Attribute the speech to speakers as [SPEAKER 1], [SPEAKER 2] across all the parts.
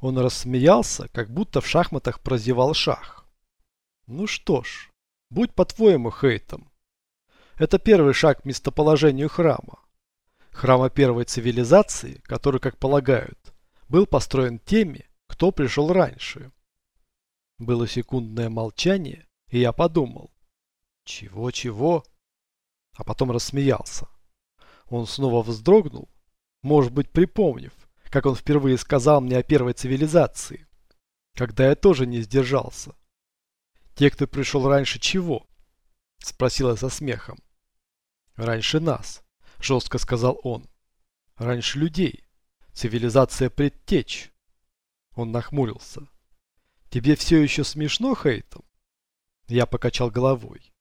[SPEAKER 1] Он рассмеялся, как будто в шахматах прозевал шах. Ну что ж, будь по-твоему Хейтом. Это первый шаг к местоположению храма. Храма первой цивилизации, который, как полагают, был построен теми, кто пришел раньше. Было секундное молчание, и я подумал. Чего-чего? А потом рассмеялся. Он снова вздрогнул, может быть, припомнив, как он впервые сказал мне о первой цивилизации, когда я тоже не сдержался. Те, кто пришел раньше чего? Спросила со смехом. Раньше нас, жестко сказал он. Раньше людей. Цивилизация предтеч. Он нахмурился. Тебе все еще смешно, Хейтом? Я покачал головой.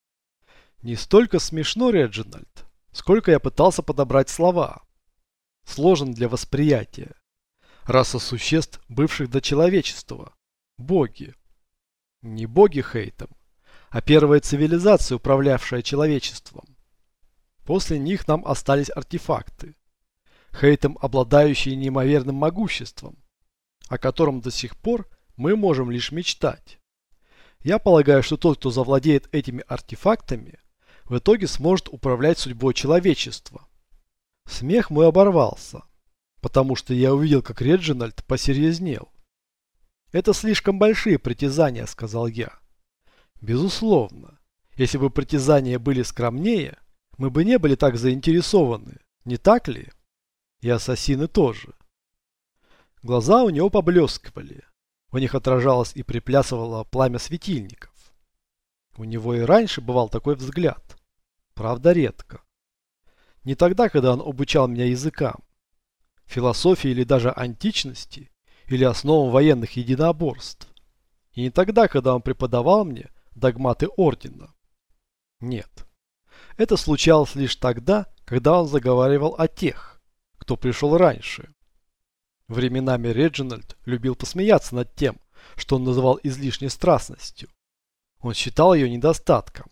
[SPEAKER 1] Не столько смешно, Реджинальд, сколько я пытался подобрать слова. Сложен для восприятия. Раса существ, бывших до человечества. Боги. Не боги Хейтом, а первая цивилизация, управлявшая человечеством. После них нам остались артефакты. Хейтом, обладающие неимоверным могуществом, о котором до сих пор мы можем лишь мечтать. Я полагаю, что тот, кто завладеет этими артефактами, в итоге сможет управлять судьбой человечества. Смех мой оборвался, потому что я увидел, как Реджинальд посерьезнел. «Это слишком большие притязания», — сказал я. «Безусловно. Если бы притязания были скромнее, мы бы не были так заинтересованы, не так ли? И ассасины тоже». Глаза у него поблескивали. В них отражалось и приплясывало пламя светильников. У него и раньше бывал такой взгляд. Правда, редко. Не тогда, когда он обучал меня языкам, философии или даже античности, или основам военных единоборств. И не тогда, когда он преподавал мне догматы Ордена. Нет. Это случалось лишь тогда, когда он заговаривал о тех, кто пришел раньше. Временами Реджинальд любил посмеяться над тем, что он называл излишней страстностью. Он считал ее недостатком.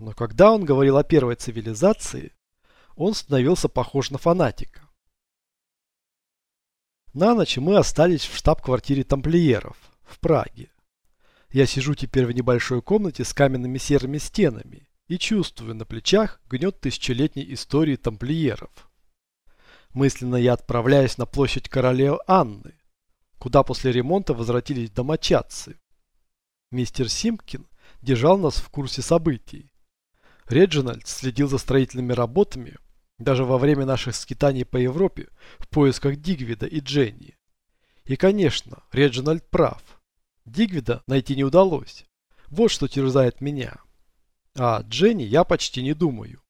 [SPEAKER 1] Но когда он говорил о первой цивилизации, он становился похож на фанатика. На ночь мы остались в штаб-квартире тамплиеров в Праге. Я сижу теперь в небольшой комнате с каменными серыми стенами и чувствую на плечах гнет тысячелетней истории тамплиеров. Мысленно я отправляюсь на площадь королевы Анны, куда после ремонта возвратились домочадцы. Мистер Симпкин держал нас в курсе событий. Реджинальд следил за строительными работами даже во время наших скитаний по Европе в поисках Дигвида и Дженни. И, конечно, Реджинальд прав. Дигвида найти не удалось. Вот что терзает меня. А Дженни я почти не думаю.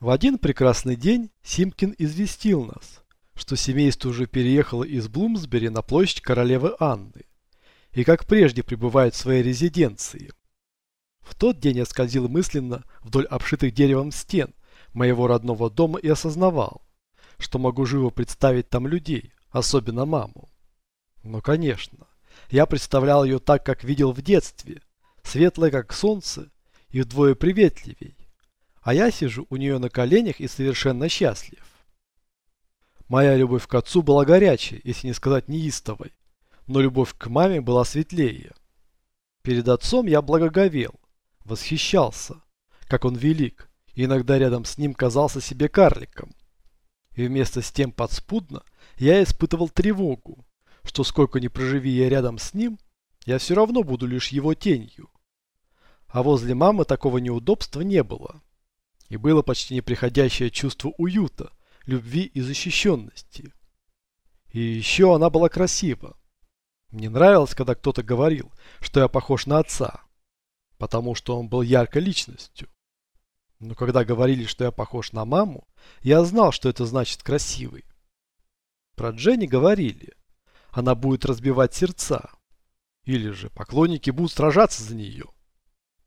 [SPEAKER 1] В один прекрасный день Симкин известил нас, что семейство уже переехало из Блумсбери на площадь королевы Анны и как прежде пребывает в своей резиденции. В тот день я скользил мысленно вдоль обшитых деревом стен моего родного дома и осознавал, что могу живо представить там людей, особенно маму. Но, конечно, я представлял ее так, как видел в детстве, светлой, как солнце, и вдвое приветливей. А я сижу у нее на коленях и совершенно счастлив. Моя любовь к отцу была горячей, если не сказать неистовой но любовь к маме была светлее. Перед отцом я благоговел, восхищался, как он велик, и иногда рядом с ним казался себе карликом. И вместо с тем подспудно я испытывал тревогу, что сколько ни проживи я рядом с ним, я все равно буду лишь его тенью. А возле мамы такого неудобства не было. И было почти неприходящее чувство уюта, любви и защищенности. И еще она была красива. Мне нравилось, когда кто-то говорил, что я похож на отца, потому что он был яркой личностью. Но когда говорили, что я похож на маму, я знал, что это значит красивый. Про Дженни говорили, она будет разбивать сердца. Или же поклонники будут сражаться за нее.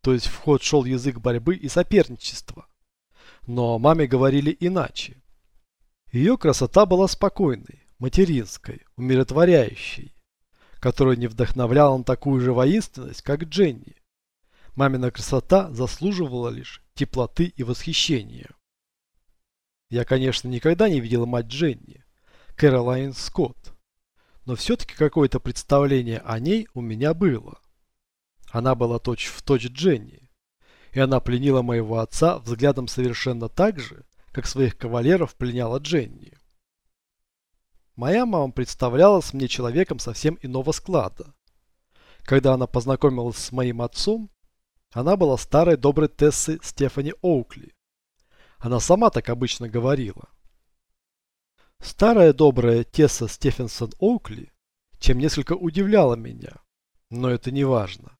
[SPEAKER 1] То есть в ход шел язык борьбы и соперничества. Но о маме говорили иначе. Ее красота была спокойной, материнской, умиротворяющей которая не вдохновляла на такую же воинственность, как Дженни. Мамина красота заслуживала лишь теплоты и восхищения. Я, конечно, никогда не видел мать Дженни. Кэролайн Скотт. Но все-таки какое-то представление о ней у меня было. Она была точь-в-точь точь Дженни. И она пленила моего отца взглядом совершенно так же, как своих кавалеров пленяла Дженни. Моя мама представлялась мне человеком совсем иного склада. Когда она познакомилась с моим отцом, она была старой доброй Тессой Стефани Оукли. Она сама так обычно говорила. Старая добрая Тесса Стефенсон Оукли чем несколько удивляла меня, но это не важно.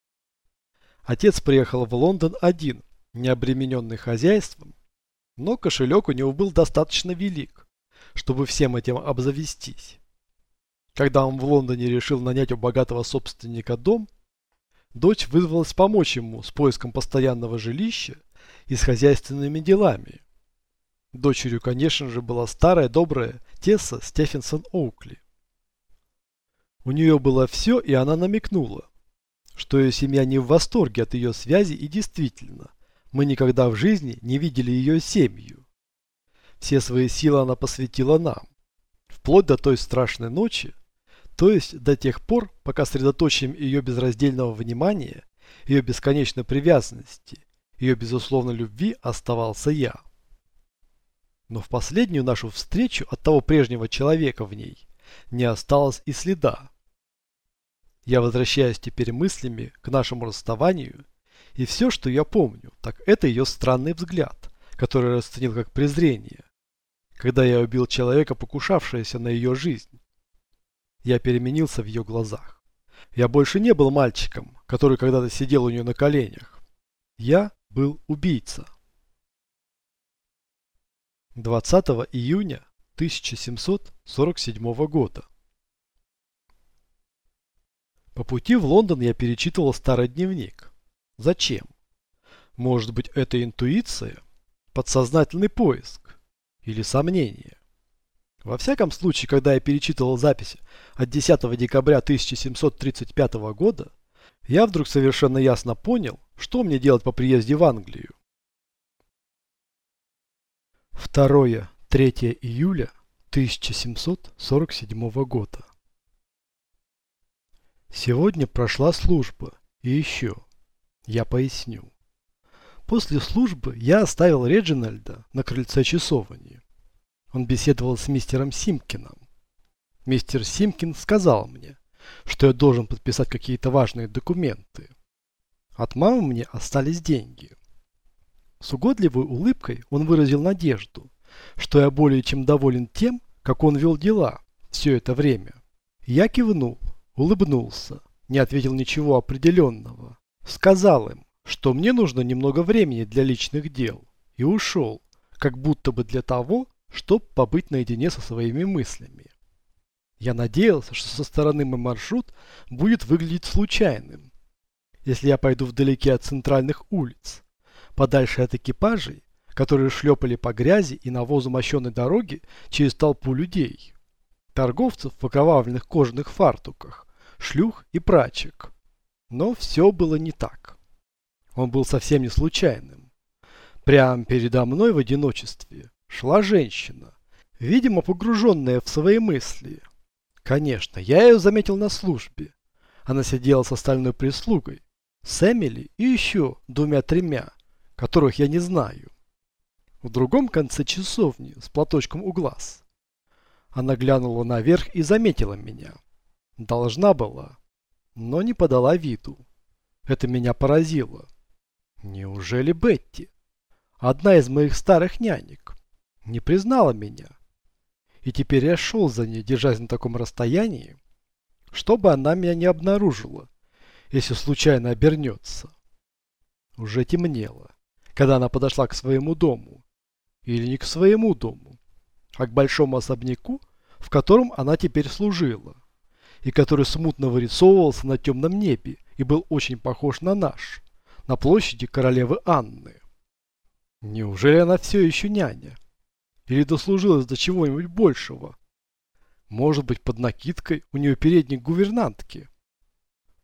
[SPEAKER 1] Отец приехал в Лондон один, не обремененный хозяйством, но кошелек у него был достаточно велик, чтобы всем этим обзавестись. Когда он в Лондоне решил нанять у богатого собственника дом, дочь вызвалась помочь ему с поиском постоянного жилища и с хозяйственными делами. Дочерью, конечно же, была старая добрая Тесса Стефенсон Оукли. У нее было все, и она намекнула, что ее семья не в восторге от ее связи и действительно, мы никогда в жизни не видели ее семью. Все свои силы она посвятила нам, вплоть до той страшной ночи, то есть до тех пор, пока средоточием ее безраздельного внимания, ее бесконечной привязанности, ее безусловной любви оставался я. Но в последнюю нашу встречу от того прежнего человека в ней не осталось и следа. Я возвращаюсь теперь мыслями к нашему расставанию, и все, что я помню, так это ее странный взгляд, который расценил как презрение, когда я убил человека, покушавшегося на ее жизнь. Я переменился в ее глазах. Я больше не был мальчиком, который когда-то сидел у нее на коленях. Я был убийца. 20 июня 1747 года. По пути в Лондон я перечитывал старый дневник. Зачем? Может быть это интуиция? Подсознательный поиск? Или сомнение? Во всяком случае, когда я перечитывал записи от 10 декабря 1735 года, я вдруг совершенно ясно понял, что мне делать по приезде в Англию. 2-3 июля 1747 года. Сегодня прошла служба. И еще. Я поясню. После службы я оставил Реджинальда на крыльце часовни. Он беседовал с мистером Симкином. Мистер Симкин сказал мне, что я должен подписать какие-то важные документы. От мамы мне остались деньги. С угодливой улыбкой он выразил надежду, что я более чем доволен тем, как он вел дела все это время. Я кивнул, улыбнулся, не ответил ничего определенного. Сказал им, что мне нужно немного времени для личных дел, и ушел, как будто бы для того, чтобы побыть наедине со своими мыслями. Я надеялся, что со стороны мой маршрут будет выглядеть случайным. Если я пойду вдалеке от центральных улиц, подальше от экипажей, которые шлепали по грязи и навозу мощенной дороги через толпу людей, торговцев в окровавленных кожаных фартуках, шлюх и прачек. Но все было не так. Он был совсем не случайным. Прямо передо мной в одиночестве шла женщина, видимо погруженная в свои мысли. Конечно, я ее заметил на службе. Она сидела с остальной прислугой, с Эмили и еще двумя-тремя, которых я не знаю. В другом конце часовни с платочком у глаз. Она глянула наверх и заметила меня. Должна была, но не подала виду. Это меня поразило. Неужели Бетти, одна из моих старых нянек, не признала меня? И теперь я шел за ней, держась на таком расстоянии, чтобы она меня не обнаружила, если случайно обернется. Уже темнело, когда она подошла к своему дому. Или не к своему дому, а к большому особняку, в котором она теперь служила и который смутно вырисовывался на темном небе и был очень похож на наш, на площади королевы Анны. Неужели она все еще няня? Или дослужилась до чего-нибудь большего? Может быть, под накидкой у нее передник гувернантки?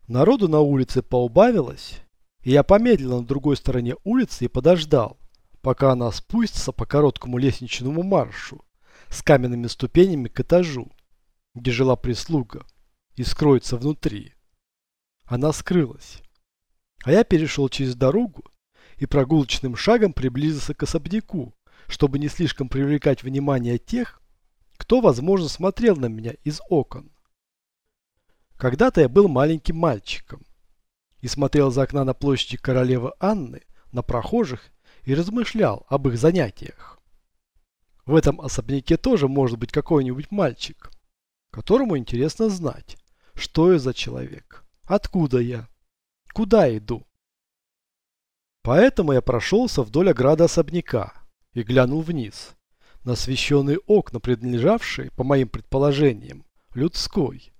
[SPEAKER 1] Народу на улице поубавилось, и я помедлил на другой стороне улицы и подождал, пока она спустится по короткому лестничному маршу, с каменными ступенями к этажу, где жила прислуга, и скроется внутри. Она скрылась. А я перешел через дорогу и прогулочным шагом приблизился к особняку, чтобы не слишком привлекать внимание тех, кто, возможно, смотрел на меня из окон. Когда-то я был маленьким мальчиком и смотрел за окна на площади королевы Анны, на прохожих и размышлял об их занятиях. В этом особняке тоже может быть какой-нибудь мальчик, которому интересно знать, что я за человек, откуда я, куда иду. Поэтому я прошелся вдоль ограды особняка и глянул вниз, на освещенные окна, принадлежавшие, по моим предположениям, людской,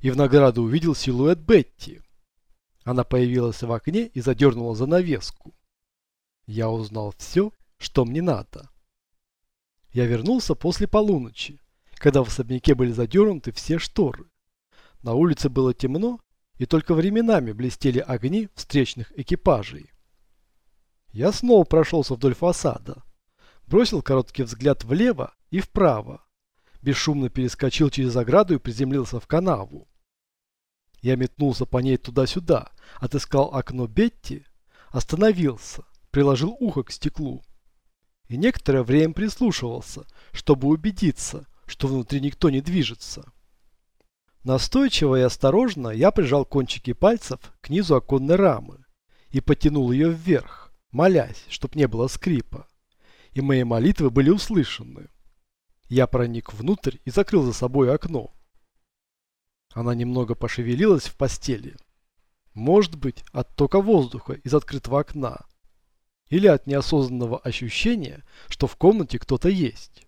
[SPEAKER 1] и в награду увидел силуэт Бетти. Она появилась в окне и задернула занавеску. Я узнал все, что мне надо. Я вернулся после полуночи, когда в особняке были задернуты все шторы. На улице было темно, и только временами блестели огни встречных экипажей. Я снова прошелся вдоль фасада, бросил короткий взгляд влево и вправо, бесшумно перескочил через ограду и приземлился в канаву. Я метнулся по ней туда-сюда, отыскал окно Бетти, остановился, приложил ухо к стеклу и некоторое время прислушивался, чтобы убедиться, что внутри никто не движется. Настойчиво и осторожно я прижал кончики пальцев к низу оконной рамы и потянул ее вверх, молясь, чтоб не было скрипа. И мои молитвы были услышаны. Я проник внутрь и закрыл за собой окно. Она немного пошевелилась в постели. Может быть, от тока воздуха из открытого окна или от неосознанного ощущения, что в комнате кто-то есть.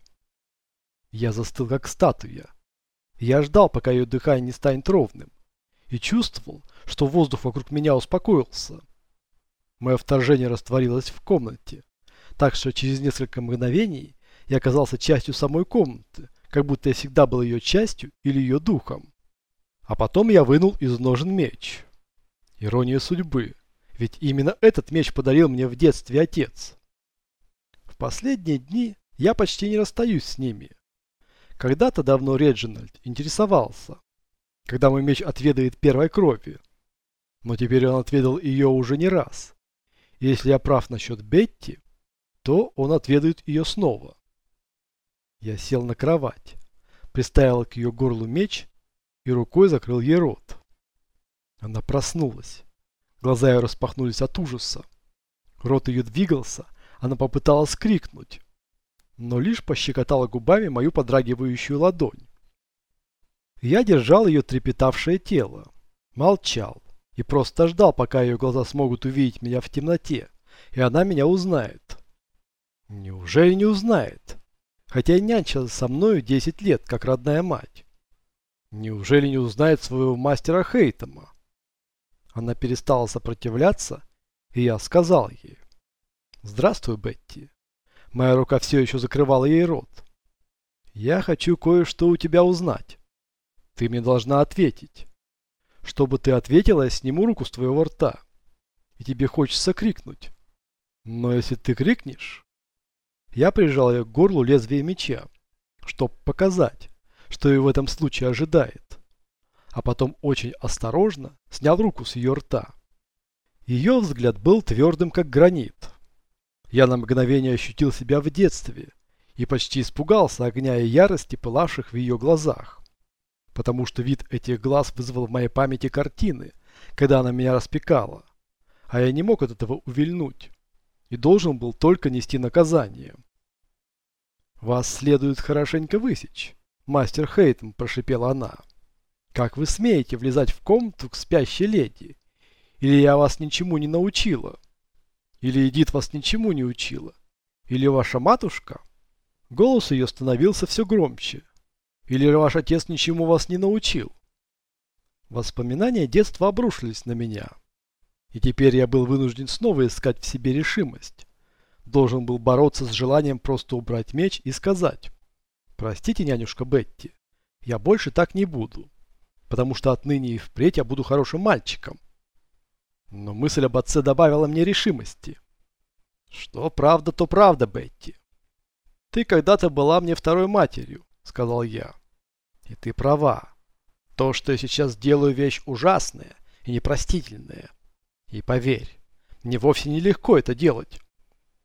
[SPEAKER 1] Я застыл как статуя. Я ждал, пока ее дыхание не станет ровным, и чувствовал, что воздух вокруг меня успокоился. Мое вторжение растворилось в комнате, так что через несколько мгновений я оказался частью самой комнаты, как будто я всегда был ее частью или ее духом. А потом я вынул из ножен меч. Ирония судьбы. Ведь именно этот меч подарил мне в детстве отец. В последние дни я почти не расстаюсь с ними. Когда-то давно Реджинальд интересовался, когда мой меч отведает первой крови. Но теперь он отведал ее уже не раз. И если я прав насчет Бетти, то он отведает ее снова. Я сел на кровать, приставил к ее горлу меч и рукой закрыл ей рот. Она проснулась. Глаза ее распахнулись от ужаса. Рот ее двигался, она попыталась крикнуть, но лишь пощекотала губами мою подрагивающую ладонь. Я держал ее трепетавшее тело, молчал и просто ждал, пока ее глаза смогут увидеть меня в темноте, и она меня узнает. Неужели не узнает? Хотя нянчилась со мною 10 лет, как родная мать. Неужели не узнает своего мастера Хейтема? Она перестала сопротивляться, и я сказал ей. «Здравствуй, Бетти». Моя рука все еще закрывала ей рот. «Я хочу кое-что у тебя узнать. Ты мне должна ответить. Чтобы ты ответила, я сниму руку с твоего рта. И тебе хочется крикнуть. Но если ты крикнешь...» Я прижал ее к горлу лезвие меча, чтобы показать, что и в этом случае ожидает а потом очень осторожно снял руку с ее рта. Ее взгляд был твердым, как гранит. Я на мгновение ощутил себя в детстве и почти испугался огня и ярости, пылавших в ее глазах. Потому что вид этих глаз вызвал в моей памяти картины, когда она меня распекала. А я не мог от этого увильнуть и должен был только нести наказание. «Вас следует хорошенько высечь», — мастер Хейтем прошипела она. Как вы смеете влезать в комнату к спящей леди? Или я вас ничему не научила? Или Эдит вас ничему не учила? Или ваша матушка? Голос ее становился все громче. Или ваш отец ничему вас не научил? Воспоминания детства обрушились на меня. И теперь я был вынужден снова искать в себе решимость. Должен был бороться с желанием просто убрать меч и сказать «Простите, нянюшка Бетти, я больше так не буду» потому что отныне и впредь я буду хорошим мальчиком. Но мысль об отце добавила мне решимости. Что правда, то правда, Бетти. Ты когда-то была мне второй матерью, сказал я. И ты права. То, что я сейчас делаю, вещь ужасная и непростительная. И поверь, мне вовсе нелегко это делать.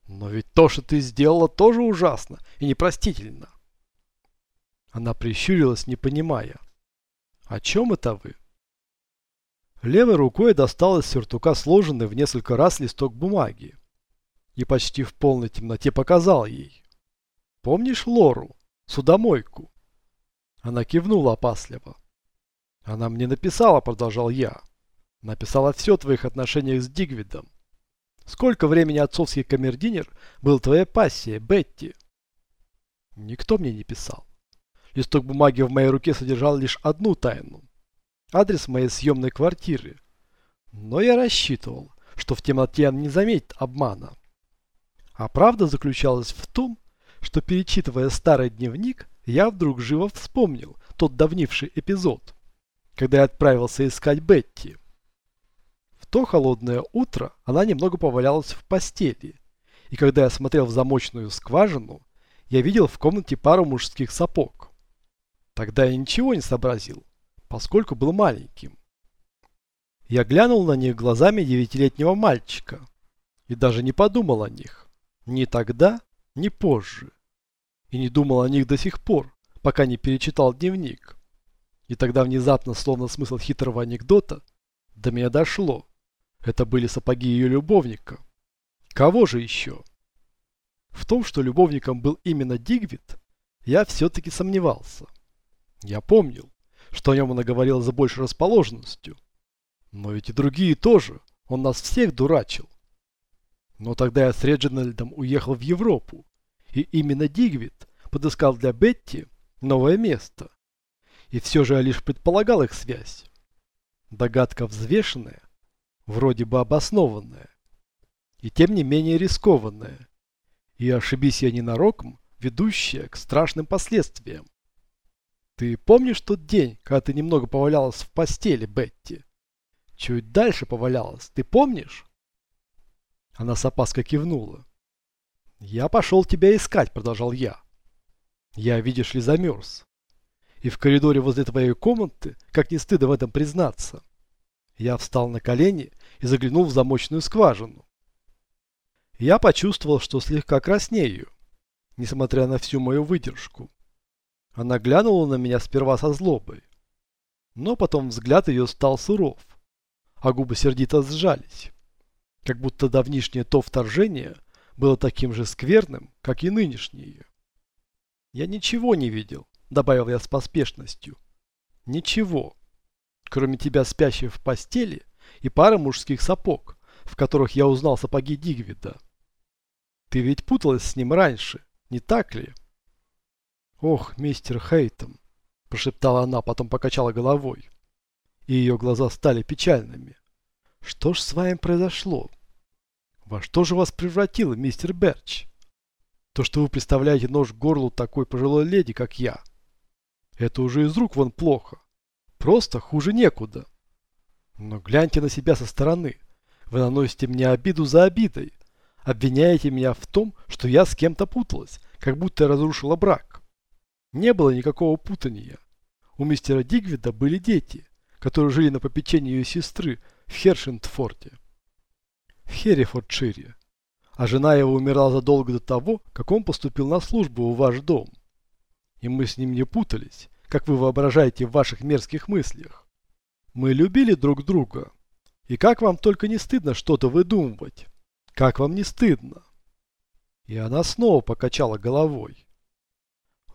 [SPEAKER 1] Но ведь то, что ты сделала, тоже ужасно и непростительно. Она прищурилась, не понимая. О чем это вы? Левой рукой достал из сюртука сложенный в несколько раз листок бумаги и почти в полной темноте показал ей. «Помнишь Лору? Судомойку?» Она кивнула опасливо. «Она мне написала», — продолжал я. «Написала все о твоих отношениях с Дигвидом. Сколько времени отцовский камердинер был твоя пассия, Бетти?» Никто мне не писал. Листок бумаги в моей руке содержал лишь одну тайну адрес моей съемной квартиры. Но я рассчитывал, что в темноте он не заметит обмана. А правда заключалась в том, что перечитывая старый дневник, я вдруг живо вспомнил тот давнивший эпизод, когда я отправился искать Бетти. То холодное утро она немного повалялась в постели, и когда я смотрел в замочную скважину, я видел в комнате пару мужских сапог. Тогда я ничего не сообразил поскольку был маленьким. Я глянул на них глазами девятилетнего мальчика и даже не подумал о них. Ни тогда, ни позже. И не думал о них до сих пор, пока не перечитал дневник. И тогда внезапно, словно смысл хитрого анекдота, до меня дошло. Это были сапоги ее любовника. Кого же еще? В том, что любовником был именно Дигвид, я все-таки сомневался. Я помнил, что о нем она говорила за большей расположенностью. Но ведь и другие тоже. Он нас всех дурачил. Но тогда я с Реджинальдом уехал в Европу. И именно Дигвид подыскал для Бетти новое место. И все же я лишь предполагал их связь. Догадка взвешенная, вроде бы обоснованная. И тем не менее рискованная. И ошибись я ненароком, ведущая к страшным последствиям. Ты помнишь тот день, когда ты немного повалялась в постели, Бетти? Чуть дальше повалялась, ты помнишь? Она с опаской кивнула. Я пошел тебя искать, продолжал я. Я, видишь ли, замерз. И в коридоре возле твоей комнаты, как не стыдно в этом признаться, я встал на колени и заглянул в замочную скважину. Я почувствовал, что слегка краснею, несмотря на всю мою выдержку. Она глянула на меня сперва со злобой. Но потом взгляд ее стал суров, а губы сердито сжались. Как будто давнишнее то вторжение было таким же скверным, как и нынешнее. «Я ничего не видел», — добавил я с поспешностью. «Ничего, кроме тебя спящей в постели и пары мужских сапог, в которых я узнал сапоги Дигвида. Ты ведь путалась с ним раньше, не так ли?» «Ох, мистер Хейтом!» – прошептала она, потом покачала головой. И ее глаза стали печальными. «Что ж с вами произошло? Во что же вас превратило, мистер Берч? То, что вы представляете нож к горлу такой пожилой леди, как я. Это уже из рук вон плохо. Просто хуже некуда. Но гляньте на себя со стороны. Вы наносите мне обиду за обидой. Обвиняете меня в том, что я с кем-то путалась, как будто разрушила брак. Не было никакого путания. У мистера Дигвида были дети, которые жили на попечении ее сестры в Хершентфорте. В Херефордшире. А жена его умерла задолго до того, как он поступил на службу в ваш дом. И мы с ним не путались, как вы воображаете в ваших мерзких мыслях. Мы любили друг друга. И как вам только не стыдно что-то выдумывать? Как вам не стыдно? И она снова покачала головой.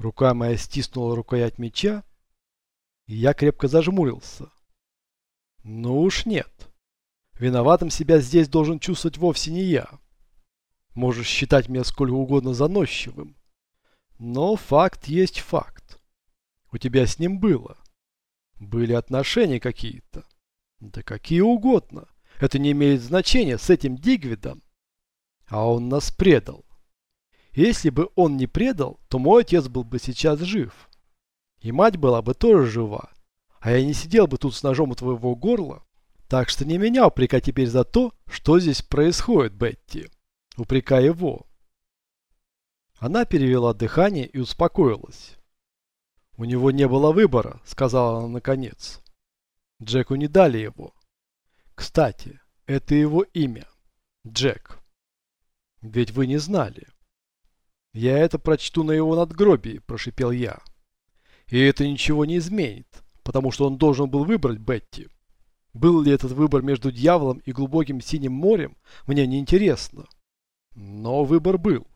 [SPEAKER 1] Рука моя стиснула рукоять меча, и я крепко зажмурился. Ну уж нет. Виноватым себя здесь должен чувствовать вовсе не я. Можешь считать меня сколько угодно заносчивым. Но факт есть факт. У тебя с ним было. Были отношения какие-то. Да какие угодно. Это не имеет значения с этим Дигвидом. А он нас предал. Если бы он не предал, то мой отец был бы сейчас жив. И мать была бы тоже жива. А я не сидел бы тут с ножом у твоего горла. Так что не меня упрекай теперь за то, что здесь происходит, Бетти. Упрекай его. Она перевела дыхание и успокоилась. «У него не было выбора», — сказала она наконец. Джеку не дали его. Кстати, это его имя. Джек. Ведь вы не знали. Я это прочту на его надгробии, прошипел я. И это ничего не изменит, потому что он должен был выбрать Бетти. Был ли этот выбор между дьяволом и глубоким синим морем, мне не интересно. Но выбор был.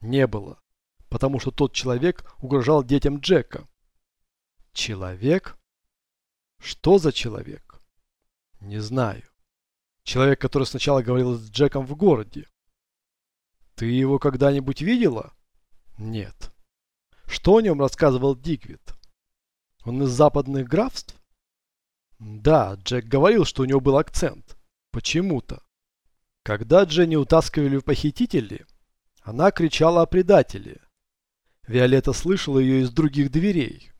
[SPEAKER 1] Не было, потому что тот человек угрожал детям Джека. Человек? Что за человек? Не знаю. Человек, который сначала говорил с Джеком в городе. Ты его когда-нибудь видела? Нет. Что о нем рассказывал Диквит? Он из западных графств? Да, Джек говорил, что у него был акцент. Почему-то. Когда Дженни утаскивали в похитители, она кричала о предателе. Виолетта слышала ее из других дверей.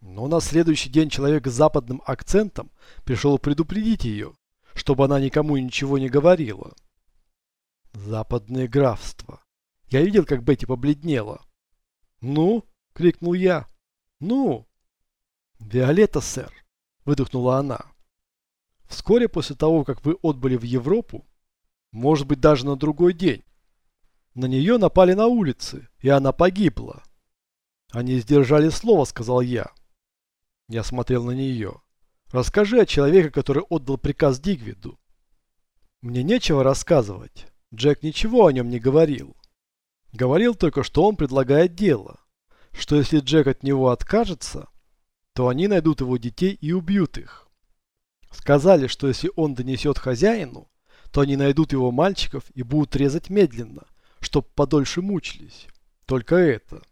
[SPEAKER 1] Но на следующий день человек с западным акцентом пришел предупредить ее, чтобы она никому ничего не говорила. Западное графство. Я видел, как Бетти побледнела. «Ну?» — крикнул я. «Ну?» «Виолетта, сэр!» — выдохнула она. Вскоре после того, как вы отбыли в Европу, может быть даже на другой день, на нее напали на улице, и она погибла. Они сдержали слово, сказал я. Я смотрел на нее. Расскажи о человеке, который отдал приказ Дигвиду. Мне нечего рассказывать. Джек ничего о нем не говорил. Говорил только, что он предлагает дело. Что если Джек от него откажется, то они найдут его детей и убьют их. Сказали, что если он донесет хозяину, то они найдут его мальчиков и будут резать медленно, чтоб подольше мучились. Только это.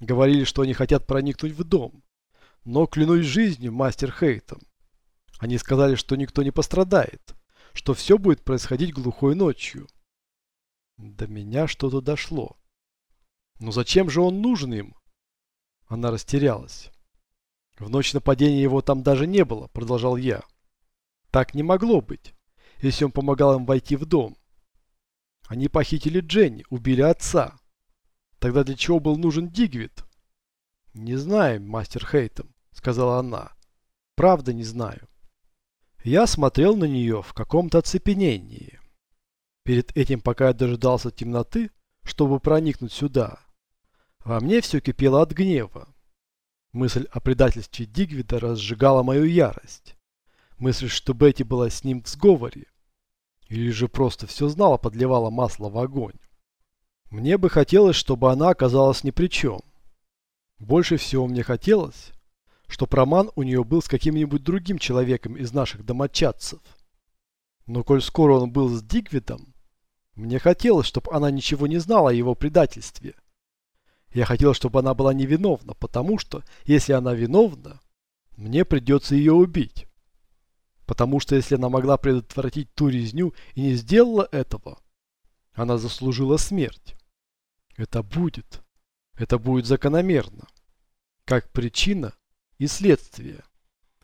[SPEAKER 1] Говорили, что они хотят проникнуть в дом. Но клянусь жизнью, мастер Хейтом. Они сказали, что никто не пострадает, что все будет происходить глухой ночью. До меня что-то дошло. Но зачем же он нужен им? Она растерялась. В ночь нападения его там даже не было, продолжал я. Так не могло быть, если он помогал им войти в дом. Они похитили Дженни, убили отца. Тогда для чего был нужен Дигвид? Не знаю, мастер Хейтем сказала она. Правда не знаю. Я смотрел на нее в каком-то оцепенении. Перед этим, пока я дожидался темноты, чтобы проникнуть сюда, во мне все кипело от гнева. Мысль о предательстве Дигвида разжигала мою ярость. Мысль, что Бетти была с ним в сговоре. Или же просто все знала, подливала масло в огонь. Мне бы хотелось, чтобы она оказалась ни при чем. Больше всего мне хотелось, что роман у нее был с каким-нибудь другим человеком из наших домочадцев. Но коль скоро он был с Дигвитом, мне хотелось, чтобы она ничего не знала о его предательстве. Я хотел, чтобы она была невиновна, потому что, если она виновна, мне придется ее убить. Потому что если она могла предотвратить ту резню и не сделала этого, она заслужила смерть. Это будет. Это будет закономерно. Как причина и следствие,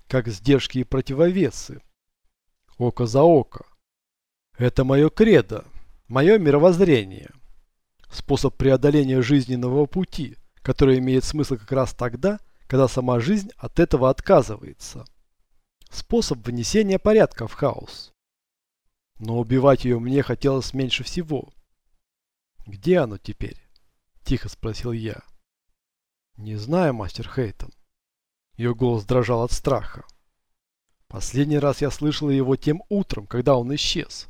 [SPEAKER 1] как сдержки и противовесы. Око за око. Это мое кредо, мое мировоззрение. Способ преодоления жизненного пути, который имеет смысл как раз тогда, когда сама жизнь от этого отказывается. Способ внесения порядка в хаос. Но убивать ее мне хотелось меньше всего. «Где оно теперь?» – тихо спросил я. «Не знаю, мастер Хейтон. Ее голос дрожал от страха. Последний раз я слышала его тем утром, когда он исчез.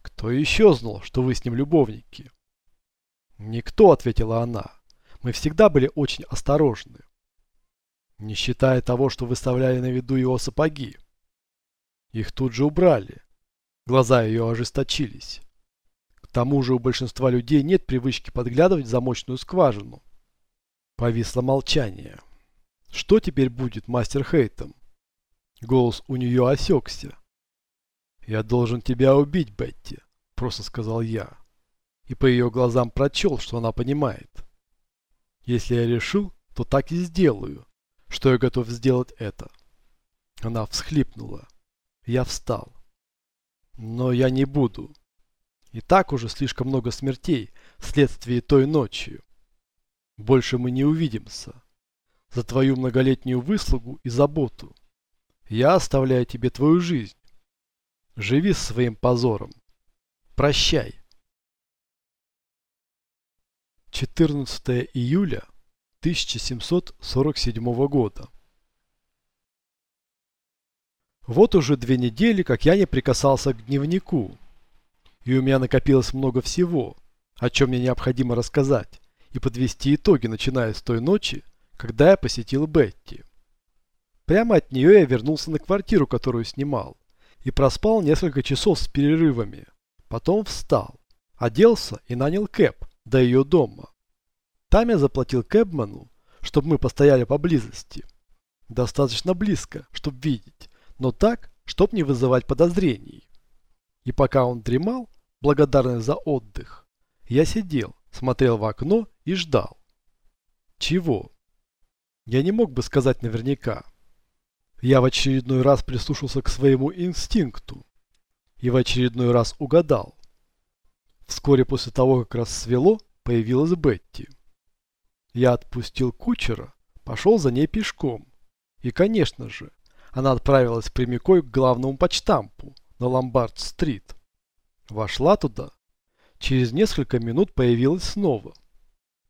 [SPEAKER 1] Кто еще знал, что вы с ним любовники? Никто, ответила она. Мы всегда были очень осторожны. Не считая того, что выставляли на виду его сапоги. Их тут же убрали. Глаза ее ожесточились. К тому же у большинства людей нет привычки подглядывать в замочную скважину. Повисло молчание. Что теперь будет, мастер Хейтом? Голос у нее осекся. Я должен тебя убить, Бетти, просто сказал я. И по ее глазам прочел, что она понимает. Если я решил, то так и сделаю, что я готов сделать это. Она всхлипнула. Я встал. Но я не буду. И так уже слишком много смертей вследствие той ночи. Больше мы не увидимся. За твою многолетнюю выслугу и заботу я оставляю тебе твою жизнь. Живи с своим позором. Прощай. 14 июля 1747 года. Вот уже две недели, как я не прикасался к дневнику. И у меня накопилось много всего, о чем мне необходимо рассказать и подвести итоги, начиная с той ночи, когда я посетил Бетти. Прямо от нее я вернулся на квартиру, которую снимал, и проспал несколько часов с перерывами. Потом встал, оделся и нанял кэп до ее дома. Там я заплатил кэбману, чтобы мы постояли поблизости. Достаточно близко, чтобы видеть, но так, чтобы не вызывать подозрений. И пока он дремал, благодарный за отдых, я сидел, смотрел в окно и ждал. Чего? Я не мог бы сказать наверняка. Я в очередной раз прислушался к своему инстинкту и в очередной раз угадал. Вскоре после того, как рассвело, появилась Бетти. Я отпустил кучера, пошел за ней пешком. И, конечно же, она отправилась прямикой к главному почтампу на Ломбард-стрит. Вошла туда. Через несколько минут появилась снова.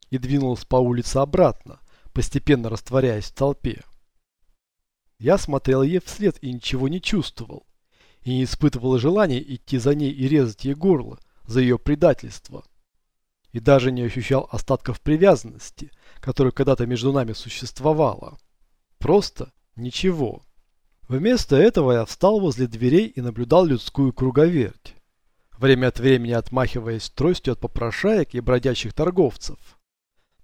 [SPEAKER 1] И двинулась по улице обратно, постепенно растворяясь в толпе. Я смотрел ей вслед и ничего не чувствовал. И не испытывал желания идти за ней и резать ей горло за ее предательство и даже не ощущал остатков привязанности, которая когда-то между нами существовала. Просто ничего. Вместо этого я встал возле дверей и наблюдал людскую круговерть, время от времени отмахиваясь тростью от попрошаек и бродячих торговцев.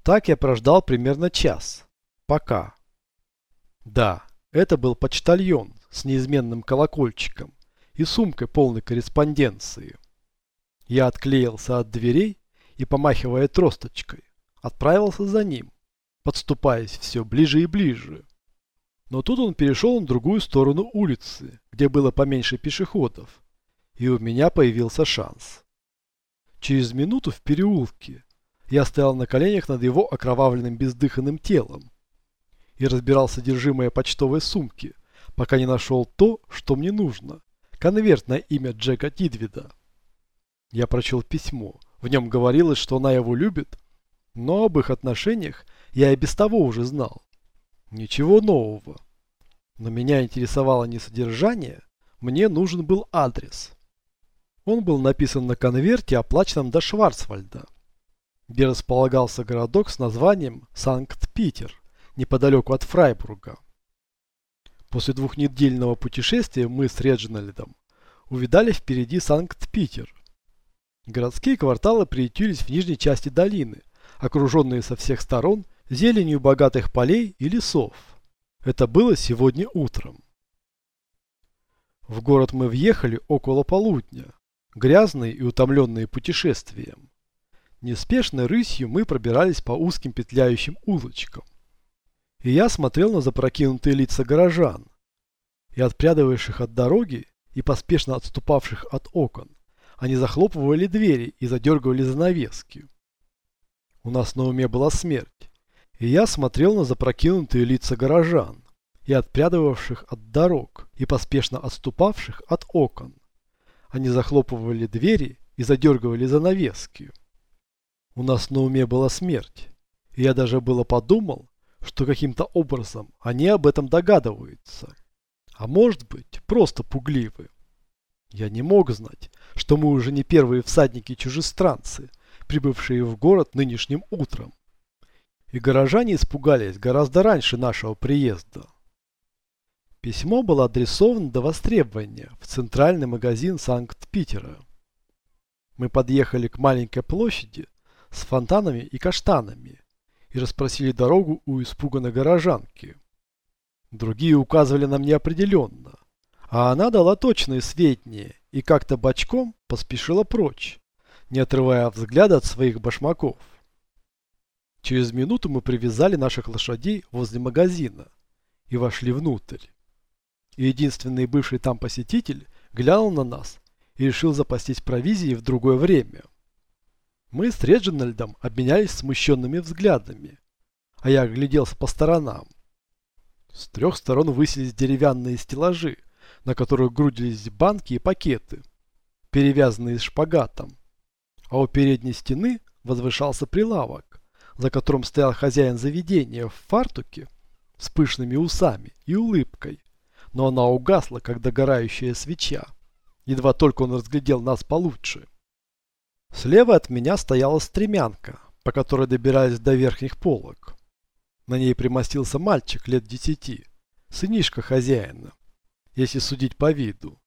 [SPEAKER 1] Так я прождал примерно час. Пока. Да, это был почтальон с неизменным колокольчиком и сумкой полной корреспонденции. Я отклеился от дверей и, помахивая тросточкой, отправился за ним, подступаясь все ближе и ближе. Но тут он перешел на другую сторону улицы, где было поменьше пешеходов, и у меня появился шанс. Через минуту в переулке я стоял на коленях над его окровавленным бездыханным телом и разбирал содержимое почтовой сумки, пока не нашел то, что мне нужно. Конверт на имя Джека Тидвида. Я прочел письмо, в нем говорилось, что она его любит, но об их отношениях я и без того уже знал. Ничего нового. Но меня интересовало не содержание, мне нужен был адрес. Он был написан на конверте, оплаченном до Шварцвальда, где располагался городок с названием Санкт-Питер, неподалеку от Фрайбурга. После двухнедельного путешествия мы с Реджинальдом увидали впереди Санкт-Питер, Городские кварталы приютились в нижней части долины, окруженные со всех сторон зеленью богатых полей и лесов. Это было сегодня утром. В город мы въехали около полудня, грязные и утомленные путешествием. Неспешной рысью мы пробирались по узким петляющим улочкам. И я смотрел на запрокинутые лица горожан, и отпрядывавших от дороги, и поспешно отступавших от окон. Они захлопывали двери и задергивали занавески. У нас на уме была смерть, и я смотрел на запрокинутые лица горожан и отпрядывавших от дорог и поспешно отступавших от окон. Они захлопывали двери и задергивали занавески. У нас на уме была смерть, и я даже было подумал, что каким-то образом они об этом догадываются. А может быть, просто пугливы. Я не мог знать, что мы уже не первые всадники-чужестранцы, прибывшие в город нынешним утром. И горожане испугались гораздо раньше нашего приезда. Письмо было адресовано до востребования в центральный магазин Санкт-Питера. Мы подъехали к маленькой площади с фонтанами и каштанами и расспросили дорогу у испуганной горожанки. Другие указывали нам неопределенно – а она дала точные сведения и как-то бочком поспешила прочь, не отрывая взгляда от своих башмаков. Через минуту мы привязали наших лошадей возле магазина и вошли внутрь. И единственный бывший там посетитель глянул на нас и решил запастись провизией в другое время. Мы с Реджинальдом обменялись смущенными взглядами, а я огляделся по сторонам. С трех сторон высились деревянные стеллажи, на которых грудились банки и пакеты, перевязанные шпагатом. А у передней стены возвышался прилавок, за которым стоял хозяин заведения в фартуке с пышными усами и улыбкой, но она угасла, как догорающая свеча. Едва только он разглядел нас получше. Слева от меня стояла стремянка, по которой добирались до верхних полок. На ней примостился мальчик лет десяти, сынишка хозяина, если судить по виду.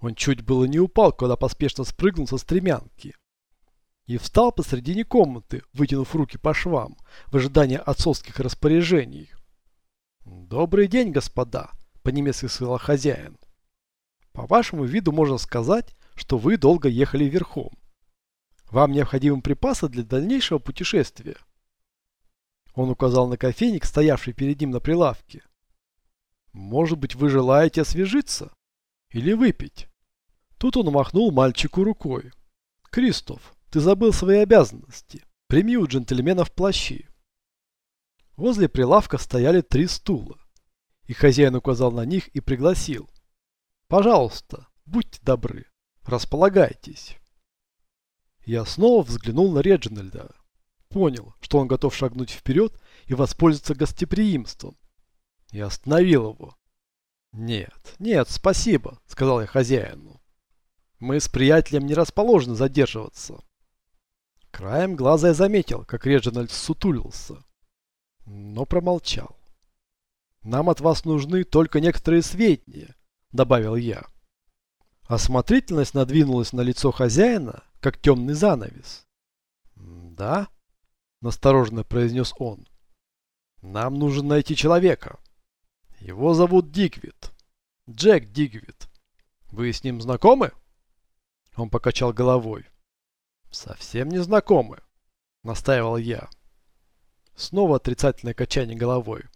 [SPEAKER 1] Он чуть было не упал, когда поспешно спрыгнул со стремянки. И встал посредине комнаты, вытянув руки по швам, в ожидании отцовских распоряжений. «Добрый день, господа!» – по-немецки сказал хозяин. «По вашему виду можно сказать, что вы долго ехали верхом. Вам необходимы припасы для дальнейшего путешествия». Он указал на кофейник, стоявший перед ним на прилавке. «Может быть, вы желаете освежиться? Или выпить?» Тут он махнул мальчику рукой. «Кристоф, ты забыл свои обязанности. Прими у джентльменов плащи». Возле прилавка стояли три стула. И хозяин указал на них и пригласил. «Пожалуйста, будьте добры, располагайтесь». Я снова взглянул на Реджинальда. Понял, что он готов шагнуть вперед и воспользоваться гостеприимством. И остановил его. «Нет, нет, спасибо», — сказал я хозяину. «Мы с приятелем не расположены задерживаться». Краем глаза я заметил, как Реджинальд сутулился, но промолчал. «Нам от вас нужны только некоторые сведения», — добавил я. Осмотрительность надвинулась на лицо хозяина, как темный занавес. «Да?» – настороженно произнес он. «Нам нужно найти человека. Его зовут Дигвид. Джек Дигвид. Вы с ним знакомы?» Он покачал головой. «Совсем не знакомы», – настаивал я. Снова отрицательное качание головой.